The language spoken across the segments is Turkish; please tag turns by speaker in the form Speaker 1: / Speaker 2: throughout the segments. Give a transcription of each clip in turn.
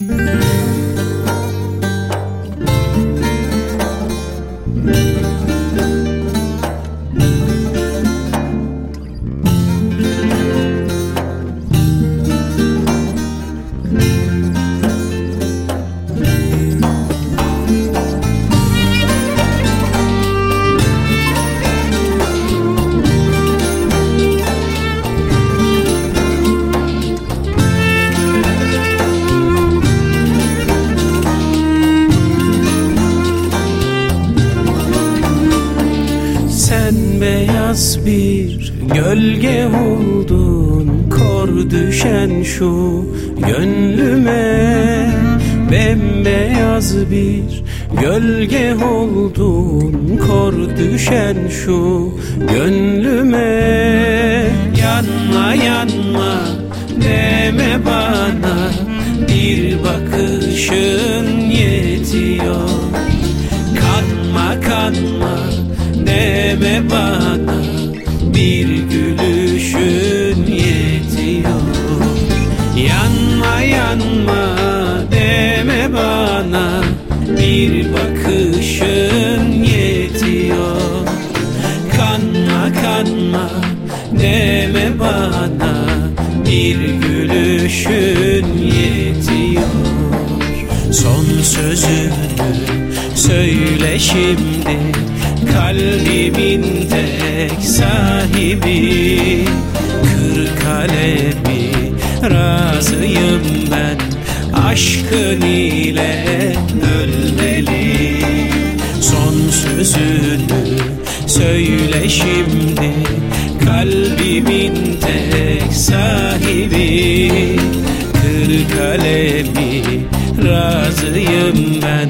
Speaker 1: Música beyaz bir gölge oldun. Kor düşen şu gönlüme Bembeyaz bir gölge oldun. Kor düşen şu gönlüme Yanma yanma deme bana. Bir bakışın Bir bakışın yetiyor. Kanma kanma deme bana Bir gülüşün yetiyor. Son sözünü söyle şimdi Kalbimin tek sahibi. Kır kalemi razıyım ben Aşkın ile sözünü söyle şimdi. Kalbimin tek sahibi Kır kalemi razıyım ben.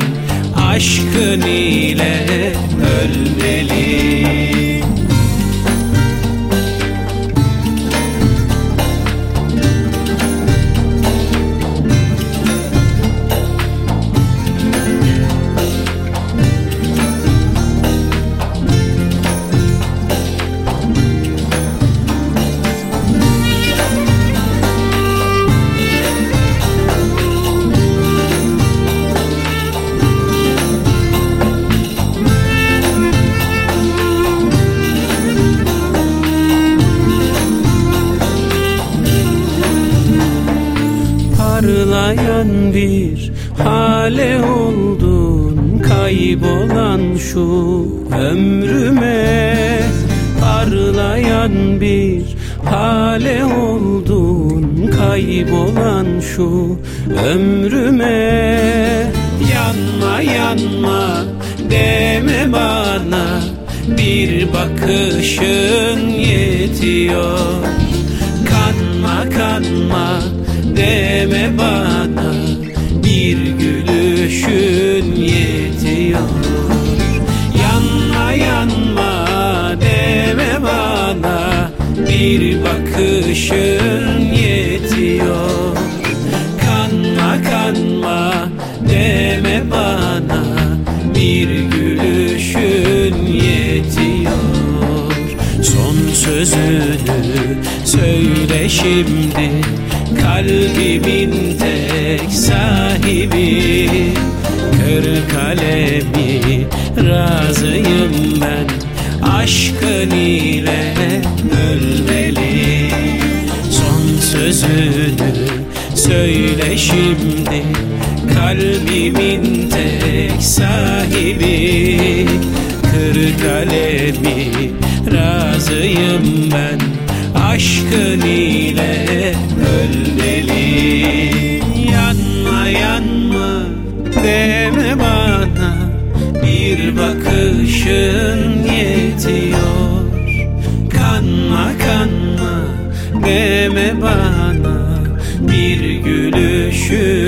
Speaker 1: Aşkın ile ölmeli hale oldun Kaybolan şu ömrüme. Parlayan bir hale oldun Kaybolan şu ömrüme. Yanma yanma deme bana Bir bakışın yetiyor. Kanma kanma deme bana Bir gülüşün yetiyor. Yanma yanma deme bana Bir bakışın yetiyor. Kanma kanma deme bana Bir gülüşün sözünü söyle şimdi. Kalbimin tek sahibi Kır kalemi razıyım ben. Aşkın ile ölmeli Son sözünü söyle şimdi. Kalbimin tek sahibi Kır kalemi razıyım ben. Aşkın ile ölmeli Yanma yanma deme bana. Bir bakışın yetiyor. Kanma kanma deme bana. Bir gülüşün